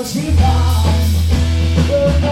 我喜欢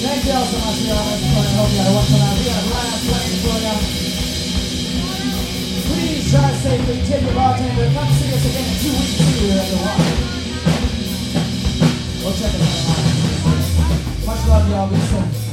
Thank y'all so much for y'all. I hope you had a wonderful night. We got a lineup playing for you. Please drive safely. Tip your bartender. Come see us again in two weeks here at the Y. We'll check it out. Much love, y'all. Be safe.